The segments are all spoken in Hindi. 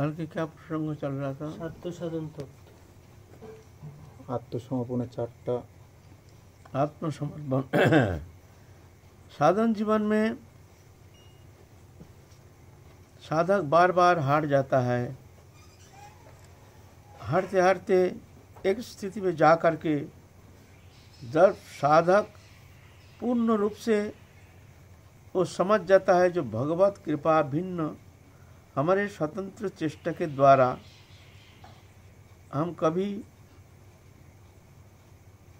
आई के क्या प्रसंग चल रहा था? सत्य स्वतंत्र তত্ত্ব আত্মসমর্পণের চারটা आत्मसमर्पण साधन जीवन में साधक बार बार हार जाता है हारते हारते एक स्थिति में जा कर के जब साधक पूर्ण रूप से वो समझ जाता है जो भगवत कृपा भिन्न हमारे स्वतंत्र चेष्टा के द्वारा हम कभी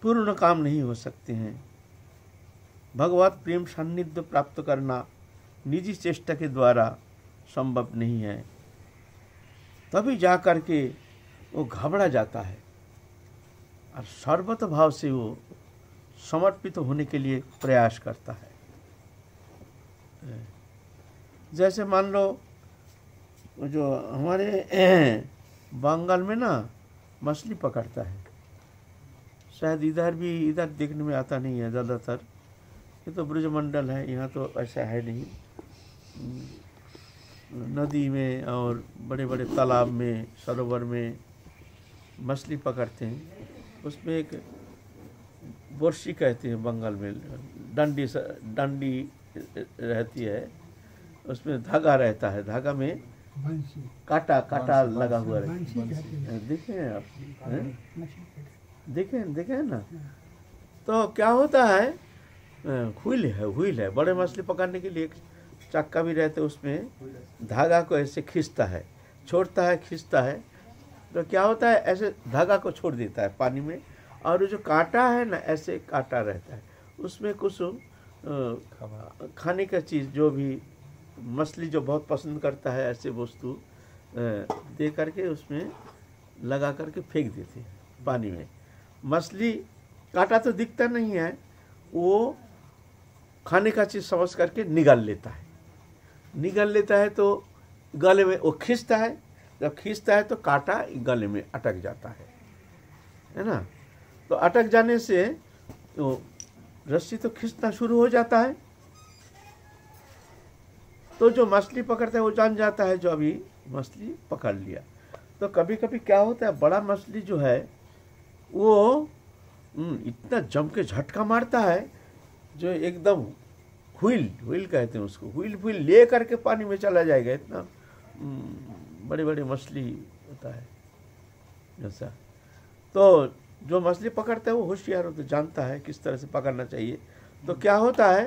पूर्ण काम नहीं हो सकते हैं। भगवत प्रेम सान्निध्य प्राप्त करना निजी चेष्टा के द्वारा संभव नहीं है। तभी जा कर के वो घबरा जाता है और सर्वत भाव से वो समर्पित होने के लिए प्रयास करता है। जैसे मान लो, जो हमारे बंगाल में ना मछली पकड़ता है। शायद इधर भी इधर देखने में आता नहीं है ज़्यादातर। ये तो ब्रजमंडल है यहाँ तो ऐसा है नहीं। नदी में और बड़े बड़े तालाब में सरोवर में मछली पकड़ते हैं। उसमें एक बोर्शी कहते हैं बंगाल में डंडी डंडी रहती है। उसमें धागा रहता है धागा में काटा काटा लगा हुआ रहता है। देखे हैं। आप? देखे देखे हैं ना। तो क्या होता है? हुईल है हुईल है। बड़े मछली पकड़ने के लिए एक चक्का भी रहते उसमें। धागा को ऐसे खींचता है छोड़ता है खींचता है। तो क्या होता है? ऐसे धागा को छोड़ देता है पानी में। और जो कांटा है ना ऐसे कांटा रहता है। उसमें कुछ खाने। का चीज़ जो भी मछली जो बहुत पसंद करता है ऐसे वस्तु दे करके उसमें लगा करके फेंक देते हैं पानी में। मछली काटा तो दिखता नहीं है, वो खाने का चीज़ समझ करके निगल लेता है। निगल लेता है तो गले में वो खींचता है, जब खींचता है तो कांटा गले में अटक जाता है। है ना? तो अटक जाने से तो रस्सी तो खींचना शुरू हो जाता है। तो जो मछली पकड़ता है वो जान जाता है, जो अभी मछली पकड़ लिया। तो कभी कभी क्या होता है, बड़ा मछली जो है वो हम्म, इतना जम के झटका मारता है जो एकदम हुईल हुईल कहते हैं उसको हुईल हुईल ले करके पानी में चला जाएगा इतना बड़े बड़े मछली होता है जैसा तो जो मछली पकड़ता है वो होशियार होता है जानता है किस तरह से पकड़ना चाहिए तो क्या होता है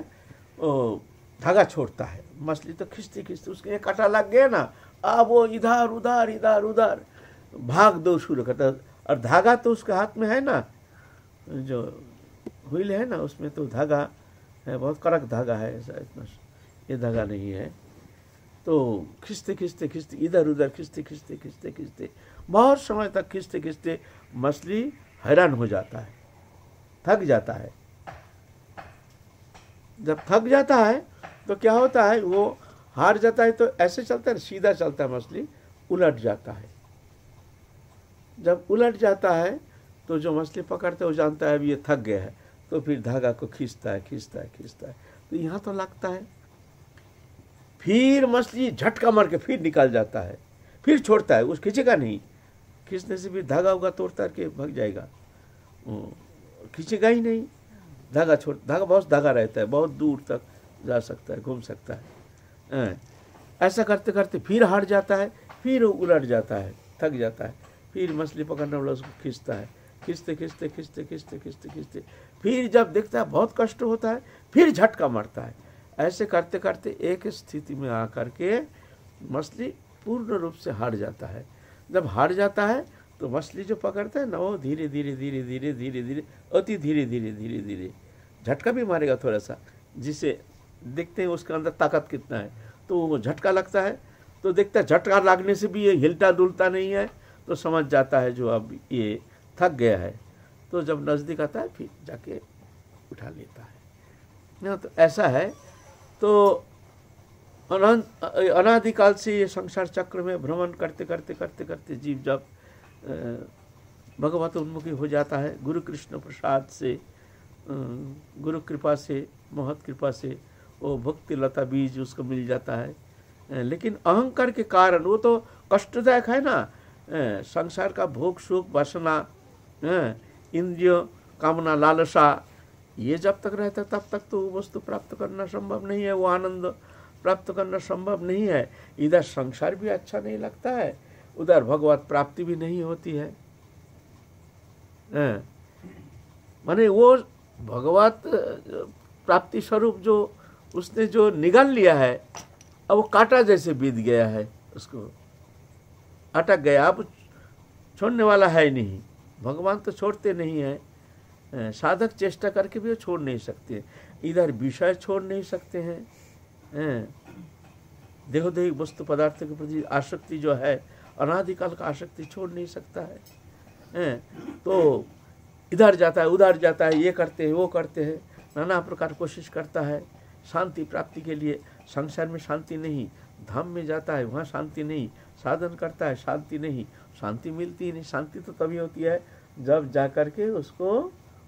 वो धागा छोड़ता है मछली तो खींचते खींचते उसके कांटा लग गया ना अब वो इधर उधर इधर उधर भाग दो शुरू करता। और धागा तो उसके हाथ में है ना, जो व्हील है ना, उसमें तो धागा है, बहुत कड़क धागा है, ऐसा इतना ये धागा नहीं है। तो खींचते खींचते खींचते, इधर, उधर, खींचते खींचते खींचते खींचते, बहुत समय तक खींचते खींचते, मछली हैरान हो जाता है, थक जाता है। जब थक जाता है तो क्या होता है, वो हार जाता है तो ऐसे चलता है, सीधा चलता है मछली, उलट जाता है। जब उलट जाता है तो जो मछली पकड़ता है वो जानता है अब ये थक गया है। तो फिर धागा को खींचता है खींचता है खींचता है। तो यहाँ तो लगता है फिर मछली झटका मार के फिर निकल जाता है फिर छोड़ता है उस खींचेगा नहीं। खींचने से फिर धागा उगा तोड़ता के भाग जाएगा। खींचेगा ही नहीं। धागा छोड़ धागा बहुत धागा रहता है बहुत दूर तक जा सकता है घूम सकता हाँ, ऐसा करते करते फिर हार जाता है फिर उलट जाता है थक जाता है। फिर मछली पकड़ने वाला उसको खींचता है। खींचते खींचते खींचते खींचते खींचते खींचते। फिर जब देखता है, बहुत कष्ट होता है, फिर झटका मारता है। ऐसे करते करते एक स्थिति में आकर के मछली पूर्ण रूप से हार जाता है। जब हार जाता है तो मछली जो पकड़ता है ना, वो धीरे धीरे धीरे धीरे धीरे धीरे, अति धीरे धीरे धीरे धीरे। झटका भी मारेगा थोड़ा सा जिसे देखते हैं उसके अंदर ताकत कितना है। तो वो झटका लगता है। तो देखता है, झटका लगने से भी ये हिलता डुलता नहीं है। तो समझ जाता है जो अब ये थक गया है। तो जब नज़दीक आता है, फिर जाके उठा लेता है। ना तो ऐसा है। तो अनंत अनादिकाल से ये संसार चक्र में भ्रमण करते करते करते करते जीव जब भगवत उन्मुखी हो जाता है, गुरु कृष्ण प्रसाद से गुरु कृपा से, महत कृपा से वो भक्ति लता बीज उसको मिल जाता है। लेकिन अहंकार के कारण वो तो कष्टदायक है ना। संसार का भोग, सुख, वासना इंद्रिय, कामना, लालसा, ये जब तक रहता तब तक तो वो वस्तु प्राप्त करना संभव नहीं है, वो आनंद प्राप्त करना संभव नहीं है। इधर संसार भी अच्छा नहीं लगता है, उधर भगवत प्राप्ति भी नहीं होती है। माने वो भगवत प्राप्ति स्वरूप जो उसने जो निगल लिया है, अब वो कांटा जैसे बीत गया है उसको। अटक गया अब छोड़ने वाला है नहीं। भगवान तो छोड़ते नहीं हैं। साधक चेष्टा करके भी वो छोड़ नहीं सकते। इधर विषय छोड़ नहीं सकते हैं। देहोदेही वस्तु पदार्थ के प्रति आसक्ति जो है, अनादिकाल का आसक्ति छोड़ नहीं सकता है। तो इधर जाता है, उधर जाता है, ये करते हैं, वो करते हैं। नाना प्रकार कोशिश करता है शांति प्राप्ति के लिए। संसार में शांति नहीं। धाम में जाता है, वहाँ शांति नहीं। साधन करता है शांति नहीं। शांति मिलती ही नहीं। शांति तो तभी होती है जब जा कर के उसको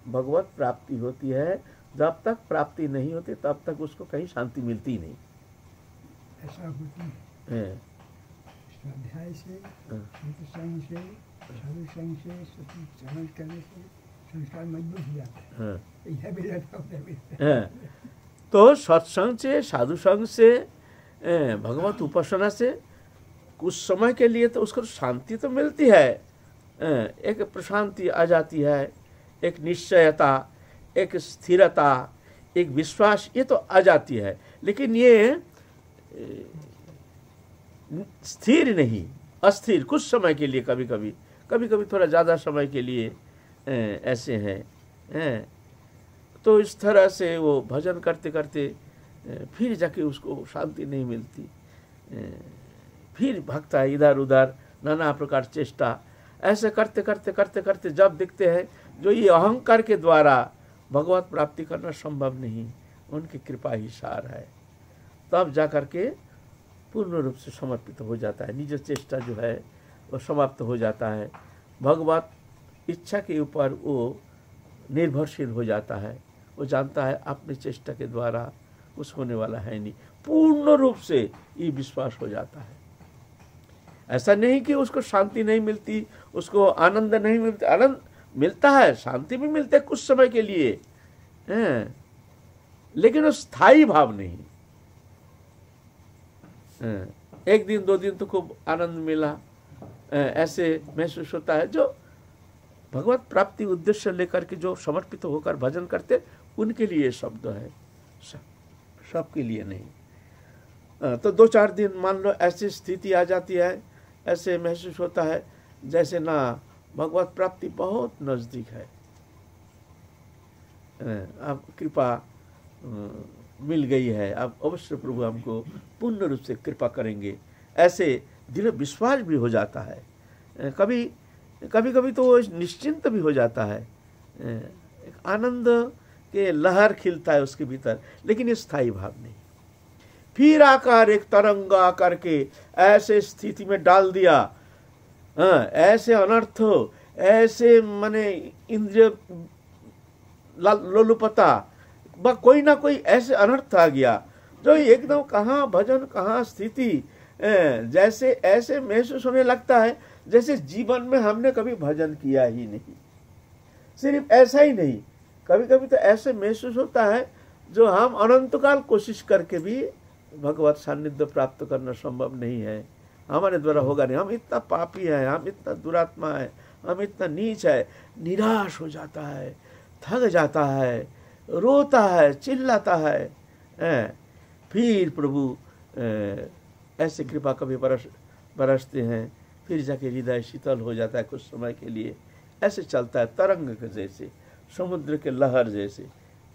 भगवत प्राप्ति होती है। जब तक प्राप्ति नहीं होती तब तक उसको कहीं शांति मिलती नहीं। ऐसा होती है। स्वाध्याय से। संग से साधु संग से श्रवण करने से संस्कार मज़बूत जाता है। हाँ। हाँ। तो सत्संग से साधु संग से भगवत उपासना से कुछ समय के लिए तो उसको शांति तो मिलती है। एक प्रशांति आ जाती है, एक निश्चयता, एक स्थिरता, एक विश्वास, ये तो आ जाती है। लेकिन ये स्थिर नहीं, अस्थिर, कुछ समय के लिए कभी कभी कभी कभी थोड़ा ज़्यादा समय के लिए ऐसे हैं। तो इस तरह से वो भजन करते करते फिर जाके उसको शांति नहीं मिलती। फिर भगता है, इधर उधर, नाना प्रकार चेष्टा। ऐसे करते करते करते करते जब दिखते हैं, जो ये अहंकार के द्वारा भगवत प्राप्ति करना संभव नहीं, उनकी कृपा ही सार है। तब जा कर के पूर्ण रूप से समर्पित हो जाता है। निज चेष्टा जो है, वो समाप्त हो जाता है। भगवत इच्छा के ऊपर वो निर्भरशील हो जाता है। वो जानता है, अपनी चेष्टा के द्वारा कुछ होने वाला है नहीं। पूर्ण रूप से ये विश्वास हो जाता है। ऐसा नहीं कि उसको शांति नहीं मिलती, उसको आनंद नहीं मिलता। आनंद मिलता है, शांति भी मिलता है कुछ समय के लिए, हैं? लेकिन वो स्थायी भाव नहीं। एक दिन, दो दिन तो खूब आनंद मिला। ऐसे महसूस होता है जो भगवत प्राप्ति उद्देश्य लेकर के जो समर्पित होकर भजन करते, उनके लिए शब्द है। सबके लिए नहीं। तो दो चार दिन, मान लो ऐसी स्थिति आ जाती है ऐसे महसूस होता है जैसे ना, भगवत प्राप्ति बहुत नज़दीक है। अब कृपा मिल गई है। अब अवश्य प्रभु हमको पूर्ण रूप से कृपा करेंगे। ऐसे दिल विश्वास भी हो जाता है। कभी कभी कभी तो निश्चिंत भी हो जाता है। एक आनंद के लहर खिलता है उसके भीतर, लेकिन ये स्थायी भाव नहीं। फिर आकर एक तरंग आकर के ऐसे स्थिति में डाल दिया। हाँ, ऐसे अनर्थ ऐसे मने इंद्रिय लोलुपता व कोई ना कोई ऐसे अनर्थ आ गया। जो एकदम कहाँ भजन कहाँ स्थिति जैसे ऐसे महसूस होने लगता है जैसे जीवन में हमने कभी भजन किया ही नहीं। सिर्फ़ ऐसा ही नहीं कभी कभी तो ऐसे महसूस होता है जो हम अनंतकाल कोशिश करके भी भगवत सानिध्य प्राप्त करना संभव नहीं है। हमारे द्वारा होगा नहीं। हम इतना पापी हैं हम इतना दुरात्मा है हम इतना नीच है निराश हो जाता है थक जाता है रोता है चिल्लाता है ए, फिर प्रभु ए, ऐसे कृपा कभी बरस बरसते हैं फिर जाके हृदय शीतल हो जाता है कुछ समय के लिए। ऐसे चलता है तरंग के जैसे समुद्र के लहर जैसे।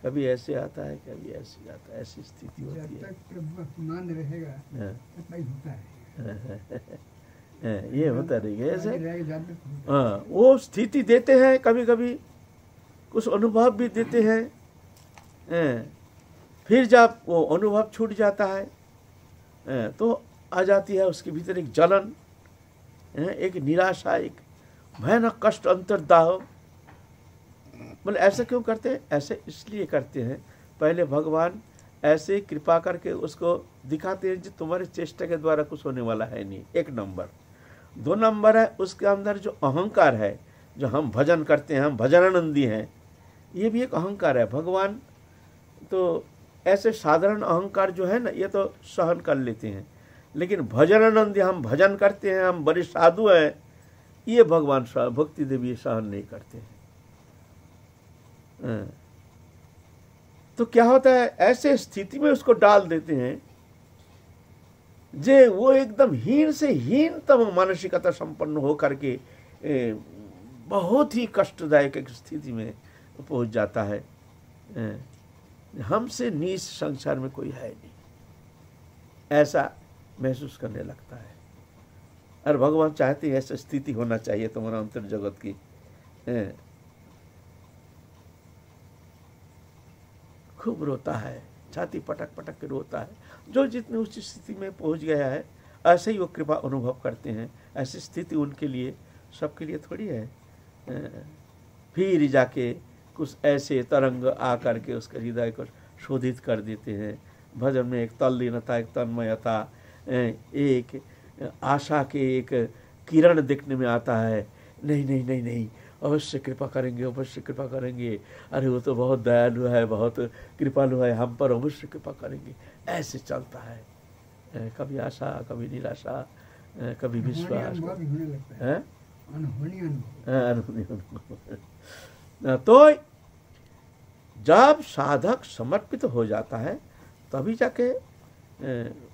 कभी ऐसे आता है कभी ऐसे आता है ऐसी स्थिति होती है। प्रभु रहेगा हाँ। होता है। ये होता रहेगा ऐसे। हाँ वो स्थिति देते हैं कभी कभी कुछ अनुभव भी देते हैं। हैं। फिर जब वो अनुभव छूट जाता है तो आ जाती है उसके भीतर एक जलन एक निराशा एक भयानक कष्ट अंतर्दाह। बोले ऐसा क्यों करते हैं? ऐसे इसलिए करते हैं। पहले भगवान ऐसे कृपा करके उसको दिखाते हैं जो तुम्हारे चेष्टा के द्वारा कुछ होने वाला है नहीं। एक नंबर। दो नंबर है, उसके अंदर जो अहंकार है, जो हम भजन करते हैं, हम भजनानंदी हैं, ये भी एक अहंकार है। भगवान तो ऐसे साधारण अहंकार जो है ना, ये तो सहन कर लेते हैं। लेकिन भजनानंदी हम भजन करते हैं, हम बड़े साधु हैं, ये भगवान भक्ति देवी सहन नहीं करते हाँ। तो क्या होता है, ऐसे स्थिति में उसको डाल देते हैं जे वो एकदम हीन से हीनतम मानसिकता संपन्न हो करके बहुत ही कष्टदायक एक स्थिति में पहुँच जाता है। हमसे नीच संसार में कोई है नहीं। ऐसा महसूस करने लगता है। और भगवान चाहते हैं ऐसी स्थिति होना चाहिए तुम्हारा अंतर जगत की। खूब रोता है, छाती पटक पटक के रोता है। जो जितने उस स्थिति में पहुँच गया है, ऐसे ही वो कृपा अनुभव करते हैं। ऐसी स्थिति उनके लिए, सबके लिए थोड़ी है। फिर जाके कुछ ऐसे तरंग आ करके उसके हृदय को शोधित कर देते हैं। भजन में एक तल्लीनता, एक तन्मयता एक आशा के एक किरण देखने में आता है। नहीं नहीं नहीं नहीं अवश्य कृपा करेंगे अवश्य कृपा करेंगे। अरे वो तो बहुत दयालु है बहुत कृपालु है हम पर अवश्य कृपा करेंगे। ऐसे चलता है। कभी आशा कभी निराशा कभी विश्वास। तो जब साधक समर्पित हो जाता है तभी जाके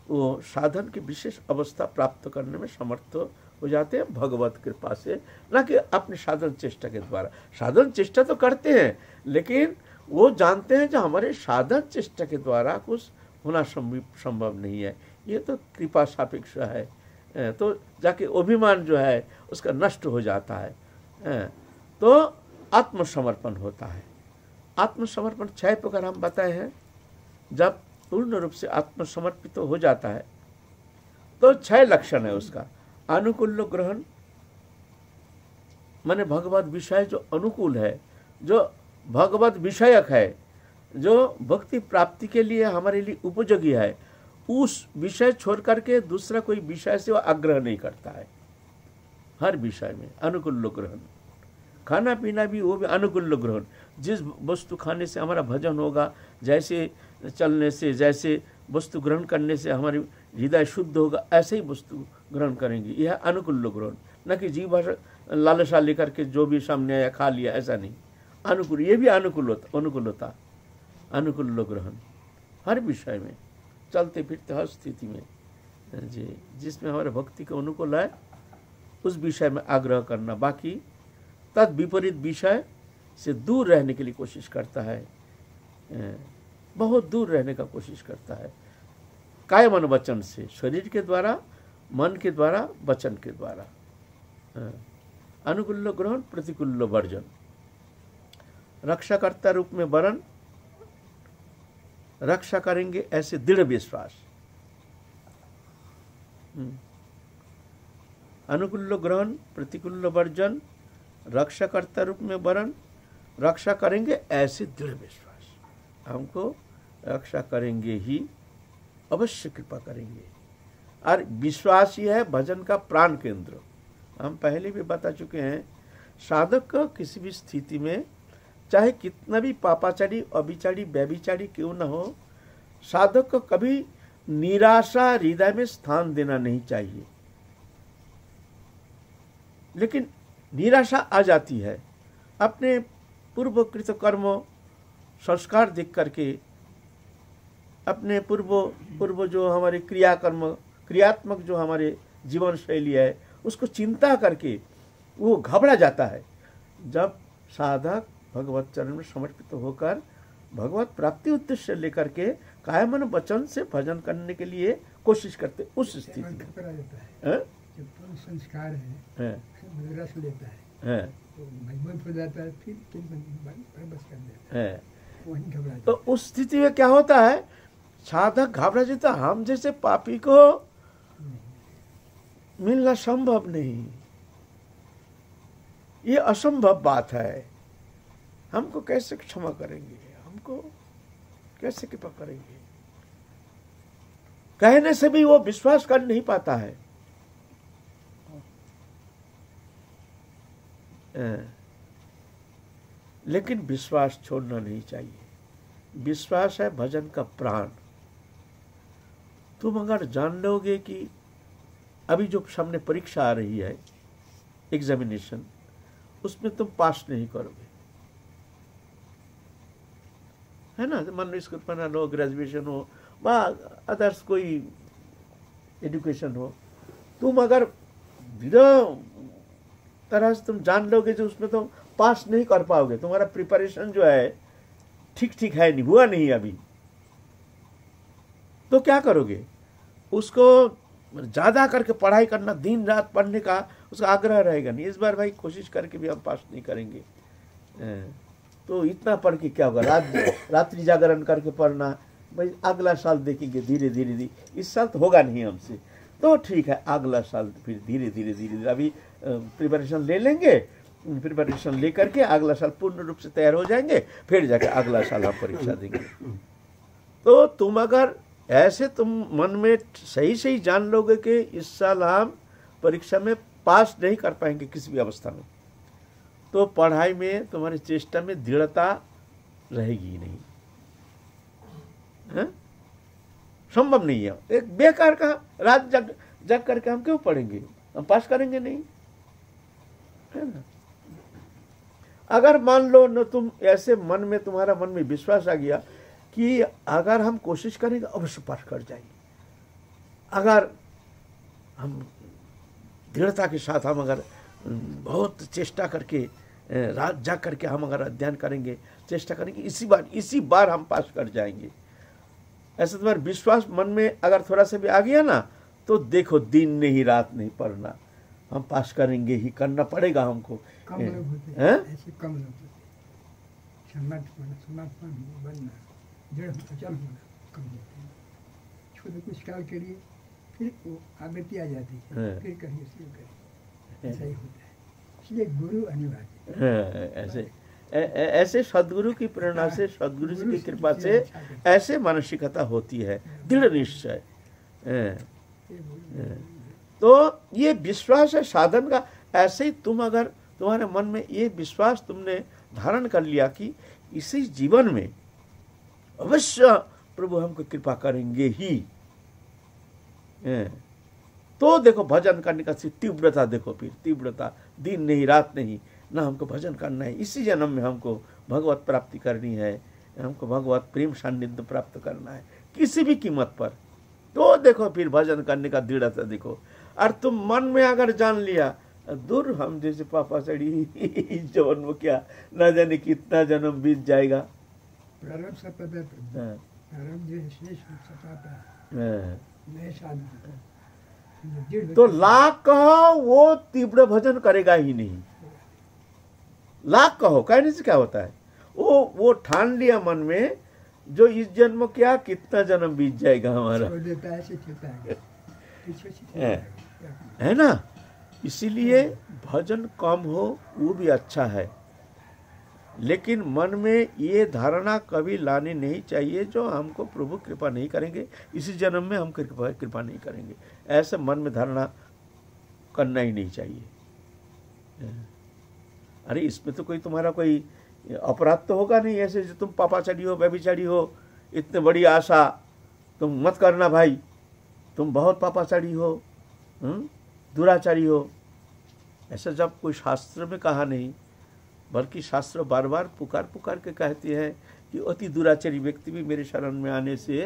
वो साधन की विशेष अवस्था प्राप्त करने में समर्थ हो जाते हैं भगवत कृपा से, न कि अपने साधन चेष्टा के द्वारा। साधन चेष्टा तो करते हैं, लेकिन वो जानते हैं जो हमारे साधन चेष्टा के द्वारा कुछ होना संभव नहीं है। ये तो कृपा सापेक्ष है। तो जाके अभिमान जो है, उसका नष्ट हो जाता है। तो आत्मसमर्पण होता है। आत्मसमर्पण छह प्रकार हम बताए हैं। जब पूर्ण रूप से आत्मसमर्पित हो जाता है तो छह लक्षण है उसका। अनुकूल ग्रहण। माने भगवत विषय जो अनुकूल है, जो भगवत विषयक है, जो भक्ति प्राप्ति के लिए हमारे लिए उपयोगी है, उस विषय छोड़ करके दूसरा कोई विषय से वो आग्रह नहीं करता है। हर विषय में अनुकूल ग्रहण। खाना पीना भी वो भी अनुकूल ग्रहण। जिस वस्तु खाने से हमारा भजन होगा, जैसे चलने से, जैसे वस्तु ग्रहण करने से हमारी हृदय शुद्ध होगा, ऐसे ही वस्तु ग्रहण करेंगे। यह अनुकूल ग्रहण। न कि जीव भाषा, लालसा लेकर के जो भी सामने आया, खा लिया, ऐसा नहीं। अनुकूल, ये भी अनुकूलता अनुकूलता। अनुकूल ग्रहण। हर विषय में, चलते फिरते हर स्थिति में, जी, जिसमें हमारे भक्ति के अनुकूल है, उस विषय में आग्रह करना। बाकी तद विपरीत विषय से दूर रहने के लिए कोशिश करता है। बहुत दूर रहने का कोशिश करता है। काय मन वचन से, शरीर के द्वारा मन के द्वारा, वचन के द्वारा। अनुकूल ग्रहण, प्रतिकूल वर्जन। रक्षाकर्ता रूप में वरण रक्षा करेंगे ऐसे दृढ़ विश्वास। हम्म। अनुकूल ग्रहण, प्रतिकूल वर्जन, रक्षाकर्ता रूप में वरण रक्षा करेंगे ऐसे दृढ़ विश्वास। हमको रक्षा करेंगे ही, अवश्य कृपा करेंगे। और विश्वास ही है भजन का प्राण केंद्र। हम पहले भी बता चुके हैं, साधक का किसी भी स्थिति में, चाहे कितना भी पापाचारी अभिचारी व्यभिचारी क्यों न हो, साधक को कभी निराशा हृदय में स्थान देना नहीं चाहिए। लेकिन निराशा आ जाती है। अपने पूर्वकृत कर्म, संस्कार देख करके, अपने पूर्व पूर्व जो हमारे क्रियाकर्म क्रियात्मक जो हमारे जीवन शैली है उसको चिंता करके वो घबरा जाता है। जब साधक भगवत चरण में समर्पित होकर भगवत प्राप्ति उद्देश्य लेकर के कायमन वचन से भजन करने के लिए कोशिश करते उस स्थिति में। है। हैं? संस्कार है रस लेता है हैं, तो जाता है फिर कर है। है। तो उस स्थिति में क्या होता है? साधक घबरा जाता हम जैसे पापी को मिलना संभव नहीं। ये असंभव बात है। हमको कैसे क्षमा करेंगे? हमको कैसे कृपा करेंगे? कहने से भी वो विश्वास कर नहीं पाता है। लेकिन विश्वास छोड़ना नहीं चाहिए। विश्वास है भजन का प्राण। तुम अगर जान लोगे कि अभी जो सामने परीक्षा आ रही है एग्जामिनेशन उसमें तुम पास नहीं करोगे। है ना? मान लो स्कूल पढ़ना हो ग्रेजुएशन हो, व अदर्स कोई एजुकेशन हो, तुम अगर दृढ़ तरह से तुम जान लोगे जो उसमें तुम पास नहीं कर पाओगे, तुम्हारा प्रिपरेशन जो है ठीक ठीक है नहीं, हुआ नहीं अभी। तो क्या करोगे? उसको ज़्यादा करके पढ़ाई करना, दिन रात पढ़ने का उसका आग्रह रहेगा नहीं। इस बार भाई कोशिश करके भी हम पास नहीं करेंगे। तो इतना पढ़ के क्या होगा? रात, रात्रि जागरण करके पढ़ना, भाई अगला साल देखेंगे धीरे धीरे धीरे। इस साल तो होगा नहीं हमसे। तो ठीक है, अगला साल फिर धीरे धीरे धीरे धीरे। अभी प्रिपरेशन ले लेंगे प्रिपरेशन ले करके अगला साल पूर्ण रूप से तैयार हो जाएँगे, फिर जाके अगला साल हम परीक्षा देंगे। तो तुम अगर ऐसे तुम मन में सही सही जान लोगे कि इस साल हम परीक्षा में पास नहीं कर पाएँगे किसी भी अवस्था में। तो पढ़ाई में तुम्हारी चेष्टा में दृढ़ता रहेगी ही नहीं। हैं? संभव नहीं है। एक बेकार का रात जग जग करके हम क्यों पढ़ेंगे? हम पास करेंगे नहीं। है ना? अगर मान लो न तुम ऐसे मन में, तुम्हारा मन में विश्वास आ गया कि अगर हम कोशिश करेंगे अवश्य पास कर जाएँगे। अगर हम दृढ़ता के साथ हम अगर बहुत चेष्टा करके रात जाग करके हम अगर अध्ययन करेंगे चेष्टा करेंगे इसी बार इसी बार हम पास कर जाएँगे। ऐसे तुम्हारे विश्वास मन में अगर थोड़ा सा भी आ गया ना तो देखो दिन नहीं रात नहीं पढ़ना हम पास करेंगे ही करना पड़ेगा हमको। कम लोग होते ऐसे कम लोग होते। हैं दृढ़ अचल होना कम होते हैं। छोटे कुछ काल के लिए फिर वो आवृत्ति आ जाती है। फिर करिए शुरू करिए ऐसा ही होता है। इसलिए गुरु अनिवार्य है। हाँ, ऐसे ऐसे सदगुरु की प्रेरणा से सदगुरु जी की कृपा से ऐसे मानसिकता होती है। दृढ़ निश्चय। हाँ, हाँ। तो ये विश्वास है साधन का। ऐसे ही तुम अगर तुम्हारे मन में ये विश्वास तुमने धारण कर लिया कि इसी जीवन में अवश्य प्रभु हमको कृपा करेंगे ही। तो देखो, भजन करने का तीव्रता देखो फिर, तीव्रता। दिन नहीं, रात नहीं, ना हमको भजन करना है। इसी जन्म में हमको भगवत प्राप्ति करनी है। हमको भगवत प्रेम सान्निध्य प्राप्त करना है, किसी भी कीमत पर। तो देखो फिर भजन करने का दृढ़ता देखो। और तुम मन में अगर जान लिया, दूर हम जैसे पापा इस जन्म में क्या, न जाने कितना जन्म बीत जाएगा। है। हाँ, तो लाख कहो वो तीव्र भजन करेगा ही नहीं। लाख कहो कहने से क्या होता है? वो वो ठान लिया मन में जो इस जन्म क्या कितना जन्म बीत जाएगा हमारा? है। है। है ना? इसीलिए भजन कम हो वो भी अच्छा है। लेकिन मन में ये धारणा कभी लानी नहीं चाहिए जो हमको प्रभु कृपा नहीं करेंगे। इसी जन्म में हम कृपा कृपा नहीं करेंगे। ऐसे मन में धारणा करना ही नहीं चाहिए। अरे, इसमें तो कोई तुम्हारा कोई अपराध तो होगा नहीं ऐसे जो तुम पापाचारी हो, व्यभिचारी हो, इतने बड़ी आशा, तुम मत करना भाई। तुम बहुत पापाचारी हो हम्म? दुराचारी हो। ऐसा जब कोई शास्त्र में कहा नहीं बल्कि शास्त्र बार बार पुकार पुकार के कहती है कि अति दुराचारी व्यक्ति भी मेरे शरण में आने से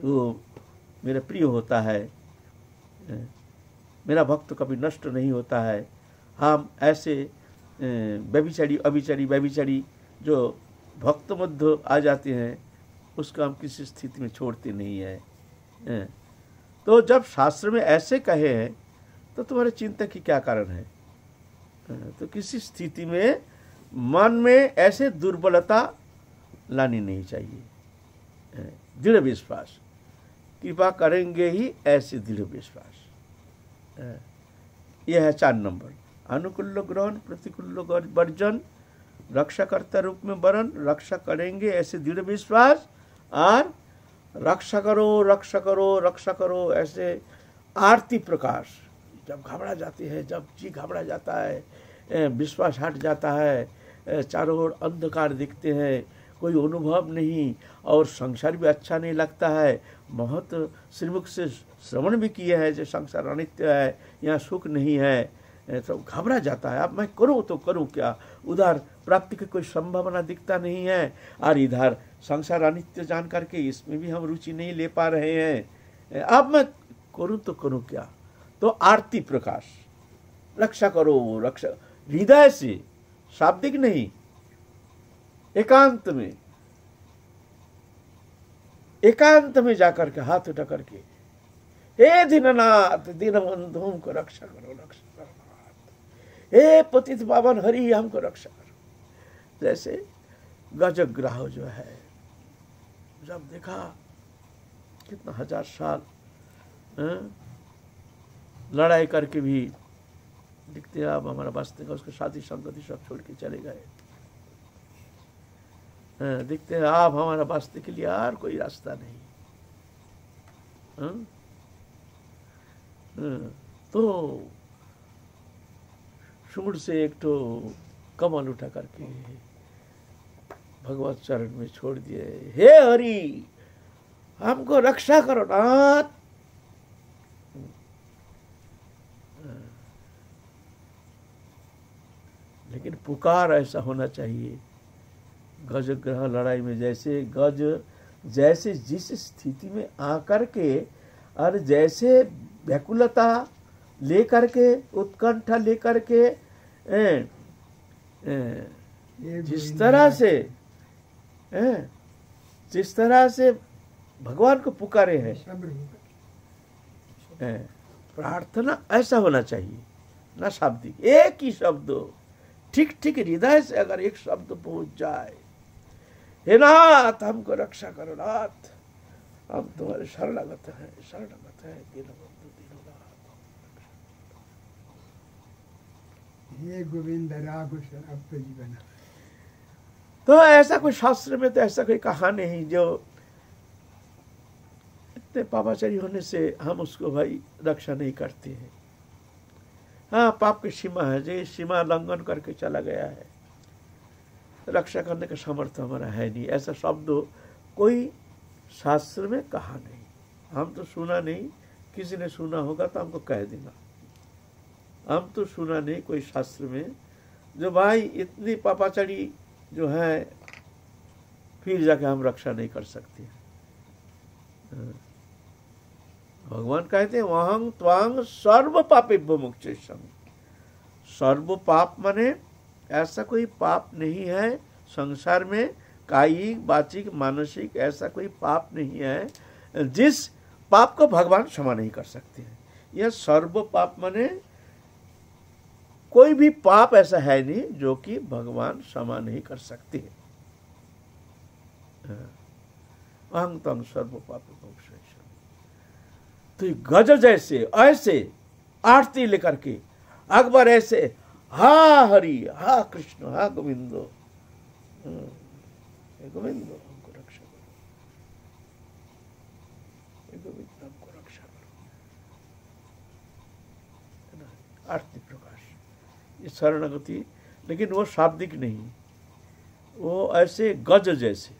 वो मेरा प्रिय होता है। मेरा भक्त कभी नष्ट नहीं होता है। हम ऐसे व्यभिचारी अभिचारी व्यभिचारी जो भक्त मध्य आ जाते हैं, उसका हम किसी स्थिति में छोड़ते नहीं है। तो जब शास्त्र में ऐसे कहे हैं तो तुम्हारे चिंता की क्या कारण है? तो किसी स्थिति में मन में ऐसे दुर्बलता लानी नहीं चाहिए। दृढ़ विश्वास। कृपा करेंगे ही ऐसे दृढ़ विश्वास। यह है चार नंबर। अनुकूल ग्रहण, प्रतिकूल वर्जन रक्षाकर्ता रूप में वरण, रक्षा करेंगे ऐसे दृढ़ विश्वास। और रक्षा करो रक्षा करो रक्षा करो ऐसे आरती प्रकाश। जब घबरा जाती है, जब जी घबरा जाता है विश्वास हट जाता है। चारों ओर अंधकार दिखते हैं। कोई अनुभव नहीं और संसार भी अच्छा नहीं लगता है। बहुत श्रीमुख से श्रवण भी किए हैं जो संसार अनित्य है, यहाँ सुख नहीं है। तो घबरा जाता है। अब मैं करूँ तो करूँ क्या? उधर प्राप्ति की कोई संभावना दिखता नहीं है। और इधर संसार अनित्य जान करके इसमें भी हम रुचि नहीं ले पा रहे हैं। अब मैं करूँ तो करूँ क्या? तो आरती प्रकाश। रक्षा करो, रक्षा हृदय से शाब्दिक नहीं एकांत में एकांत में जाकर के हाथ उठा करके हे दीननाथ दीन बंधु हमको रक्षा करो रक्षा करो हे पतित पावन हरि हमको रक्षा करो। जैसे गजग्राह जो है जब देखा कितना हज़ार साल हाँ, लड़ाई करके भी दिखते अब हमारा बसते का उसके शादी संगति सब छोड़ के चले गए। हाँ, दिखते हैं आप हमारा बसते के लिए यार कोई रास्ता नहीं। हाँ? तो सूढ़ से एक तो कमल उठा करके भगवत चरण में छोड़ दिए। हे हरि हमको रक्षा करो नाथ। लेकिन पुकार ऐसा होना चाहिए। गज ग्रह लड़ाई में जैसे गज जैसे जिस स्थिति में आकर के और जैसे व्याकुलता लेकर के उत्कंठा लेकर के ए, ए, जिस तरह से ए, जिस तरह से भगवान को पुकारे हैं प्रार्थना ऐसा होना चाहिए ना शाब्दिक एक ही शब्द ठीक ठीक हृदय से अगर एक शब्द पहुँच जाए हे नाथ हमको रक्षा करो नाथ। हम तुम्हारे शरणागत है शरणागत है दीनबंधु दीननाथ ये गोविंद राघु जीवन। तो ऐसा कोई शास्त्र में तो ऐसा कोई कहा नहीं जो इतने पापाचारी होने से हम उसको भाई रक्षा नहीं करते हैं। हाँ पाप की सीमा है जो, सीमा लंघन करके चला गया है। रक्षा करने का सामर्थ्य हमारा है नहीं। ऐसा शब्द कोई शास्त्र में कहा नहीं। हम तो सुना नहीं, किसी ने सुना होगा तो हमको कह देना हम तो सुना नहीं कोई शास्त्र में, जो भाई इतनी पापाचारी जो है, फिर जाके हम रक्षा नहीं कर सकते। हाँ। भगवान कहते हैं वहंग त्वांग सर्व पापे मुक्त सर्व पाप माने ऐसा कोई पाप नहीं है संसार में, कायिक बाचिक मानसिक, ऐसा कोई पाप नहीं है, जिस पाप को भगवान क्षमा नहीं कर सकते हैं। यह सर्व पाप माने कोई भी पाप ऐसा है नहीं जो कि भगवान क्षमा नहीं कर सकते हैं। अहंग तंग सर्व पाप तो गज जैसे, ऐसे आरती लेकर के अकबर ऐसे, हा हरि, हा कृष्ण, हा गोविंदो। गोविंदो, हमको हम्म, रक्षा करो। गोविंद, हमको रक्षा करो। आरती प्रकाश। ये शरणगति, लेकिन वो शाब्दिक नहीं। वो ऐसे गज जैसे।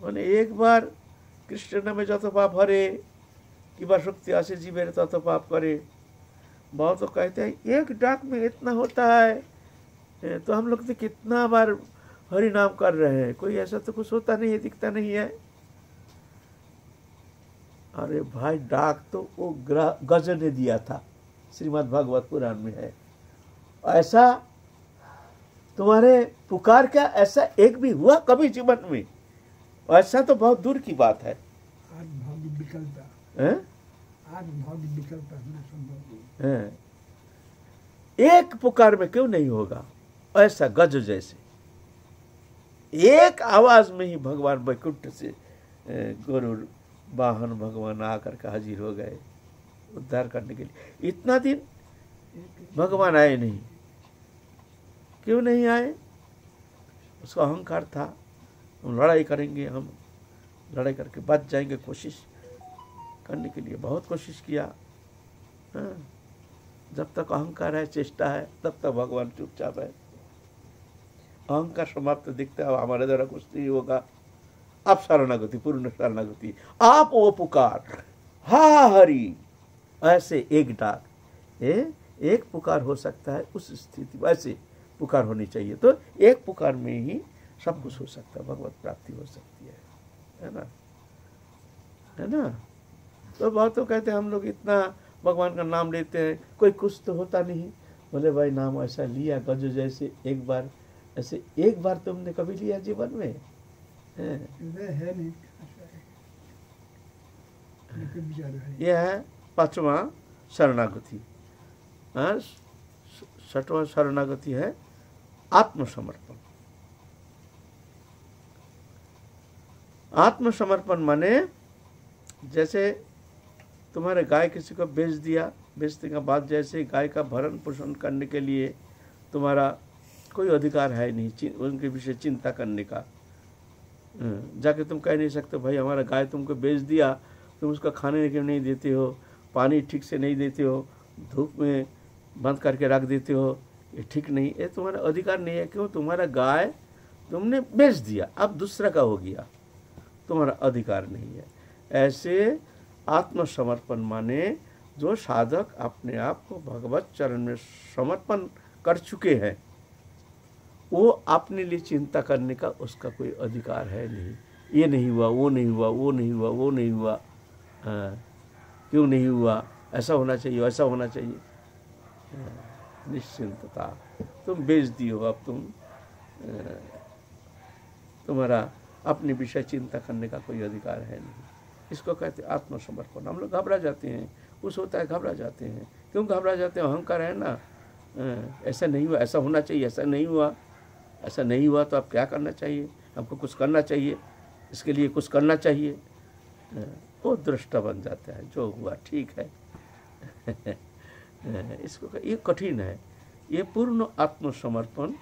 मैंने एक बार কৃষ্ণ নামে যত পাপ হরে কিবা শক্তি আসে জীবের তত পাপ করে बहुत तो कहते हैं एक डाक में इतना होता है तो हम लोग तो कितना बार हरि नाम कर रहे हैं कोई ऐसा तो कुछ होता नहीं है दिखता नहीं है अरे भाई डाक तो वो गज ने दिया था श्रीमद् भागवत पुराण में है ऐसा तुम्हारे पुकार क्या ऐसा एक भी हुआ कभी जीवन में ऐसा तो बहुत दूर की बात है। एक पुकार में क्यों नहीं होगा? ऐसा गज जैसे। एक आवाज़ में ही भगवान वैकुंठ से गुरु वाहन भगवान आकर के हाजिर हो गए उद्धार करने के लिए। इतना दिन भगवान आए नहीं। क्यों नहीं आए? उसका अहंकार था। लड़ाई करेंगे हम लड़ाई करके बच जाएँगे कोशिश करने के लिए बहुत कोशिश किया। हाँ। जब तक अहंकार है चेष्टा है तब तक भगवान चुपचाप है। अहंकार समाप्त दिखता है हमारे द्वारा कुछ नहीं होगा। आप शरणागति पूर्ण शरणागति। आप वो पुकार। हा हरी। ऐसे एक डाक। ए, एक पुकार हो सकता है उस स्थिति वैसे पुकार होनी चाहिए। तो एक पुकार में ही सब कुछ हो सकता है भगवत प्राप्ति हो सकती है। है ना? है ना? तो बहुत तो कहते हैं हम लोग इतना भगवान का नाम लेते हैं कोई कुछ तो होता नहीं। बोले भाई नाम ऐसा लिया गजो जैसे एक बार ऐसे एक बार तुमने कभी लिया जीवन में? है, है नहीं। यह है। पांचवा शरणागति। छठवा शरणागति है आत्मसमर्पण। आत्मसमर्पण माने जैसे तुम्हारे गाय किसी को बेच दिया बेचने के बाद जैसे गाय का भरण पोषण करने के लिए तुम्हारा कोई अधिकार है नहीं उनके विषय चिंता करने का। हम्म, जाके तुम कह नहीं सकते भाई हमारा गाय तुमको बेच दिया तुम उसका खाने के नहीं देते हो पानी ठीक से नहीं देते हो धूप में बंद करके रख देते हो ये ठीक नहीं ये तुम्हारा अधिकार नहीं है क्यों? तुम्हारा गाय तुमने बेच दिया अब दूसरा का हो गया। तुम्हारा अधिकार नहीं है। ऐसे आत्मसमर्पण माने जो साधक अपने आप को भगवत चरण में समर्पण कर चुके हैं, वो अपने लिए चिंता करने का उसका कोई अधिकार है नहीं। ये नहीं हुआ, वो नहीं हुआ, वो नहीं हुआ, वो नहीं हुआ क्यों नहीं हुआ? ऐसा होना चाहिए ऐसा होना चाहिए। निश्चिंतता। तुम बेच दी हो अब तुम। तुम्हारा अपने विषय चिंता करने का कोई अधिकार है नहीं। इसको कहते आत्मसमर्पण। हम लोग घबरा जाते हैं। कुछ होता है घबरा जाते हैं। क्यों घबरा जाते हैं? अहंकार है ना? ऐसा नहीं हुआ, ऐसा होना चाहिए, ऐसा नहीं हुआ। ऐसा नहीं हुआ तो आप क्या करना चाहिए? हमको कुछ करना चाहिए। इसके लिए कुछ करना चाहिए। वो दृष्टा बन जाता है, जो हुआ, ठीक है। इसको ये कठिन है। ये पूर्ण आत्मसमर्पण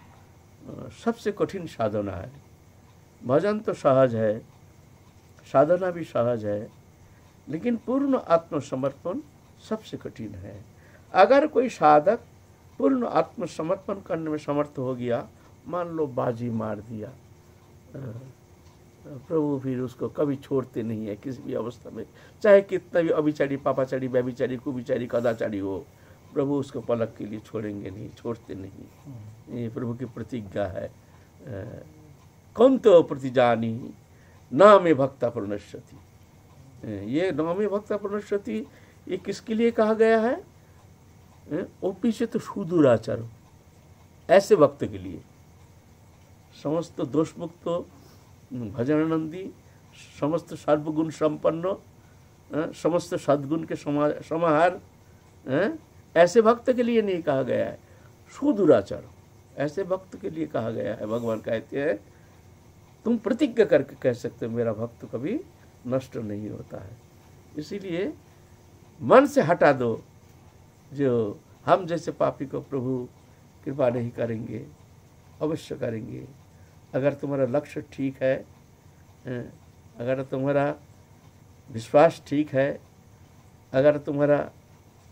सबसे कठिन साधना है। भजन तो सहज है साधना भी सहज है लेकिन पूर्ण आत्मसमर्पण सबसे कठिन है। अगर कोई साधक पूर्ण आत्मसमर्पण करने में समर्थ हो गया मान लो बाजी मार दिया प्रभु फिर उसको कभी छोड़ते नहीं है किसी भी अवस्था में चाहे कितना भी अभिचारी पापाचारी व्यभिचारी कुविचारी कदाचारी हो प्रभु उसको पलक के लिए छोड़ेंगे नहीं छोड़ते नहीं। ये प्रभु की प्रतिज्ञा है। कौन तो प्रतिजानी नामे भक्ता प्रणश्यति ये नामे भक्ता प्रणश्यति ये किसके लिए कहा गया है? ओ पीछे तो सुदूराचार ऐसे भक्त के लिए। समस्त दोष मुक्त भजनानंदी, समस्त सर्वगुण संपन्न समस्त सद्गुण के समाहार ऐसे भक्त के लिए नहीं कहा गया है। सुदुराचार ऐसे भक्त के लिए कहा गया है, भगवान कहते हैं तुम प्रतिज्ञा करके कह सकते हो, मेरा भक्त कभी नष्ट नहीं होता है। इसीलिए मन से हटा दो, जो हम जैसे पापी को प्रभु कृपा नहीं करेंगे, अवश्य करेंगे। अगर तुम्हारा लक्ष्य ठीक है अगर तुम्हारा विश्वास ठीक है, अगर तुम्हारा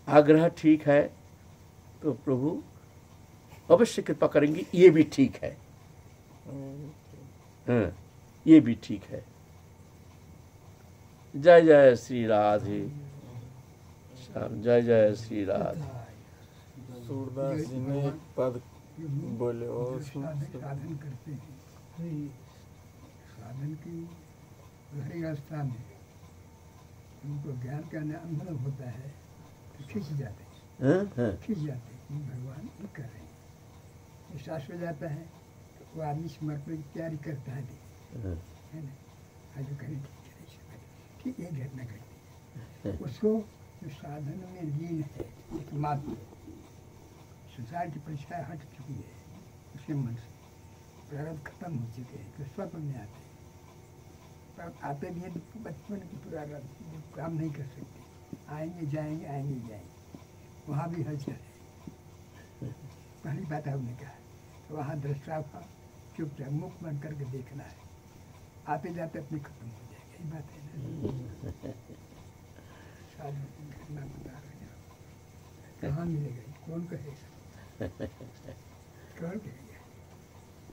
आग्रह ठीक है तो प्रभु अवश्य कृपा करेंगे, ये भी ठीक है। हाँ ये भी ठीक है। जय जय श्री राधे। श्याम जय जय श्री राधे। सूरदास जी ने एक पद बोले और साधन करते हैं। साधन की गहरी अवस्था में उनको ज्ञान का अनुभव होता है तो खिंच जाते हाँ, हाँ। खिंच जाते भगवान कर रहे हैं। विश्वास हो जाता है। वो आदमी समर्पण की तैयारी करता है। हाँ। है ना? आज कहें ठीक है घटना घटती है उसको जो साधन में लीन है एकमात्र संसार की परीक्षाएँ हट चुकी है उसके मन से। प्रारब्ध खत्म हो चुके हैं तो स्वप्न में आते हैं। पर आते भी हैं तो बचपन की प्रारब्ध वो काम नहीं कर सकते। आएँगे जाएँगे आएँगे जाएँगे। वहाँ भी हलचल है। पहली बात हमने कहा तो वहाँ दृष्टा था चुपचाप मुख बंद करके देखना है? आते जाते अपने खत्म हो जाएगा, ये बात है ना? घटना बता रहे कहाँ मिलेगा? कौन कहेगा? कौन कहेगा?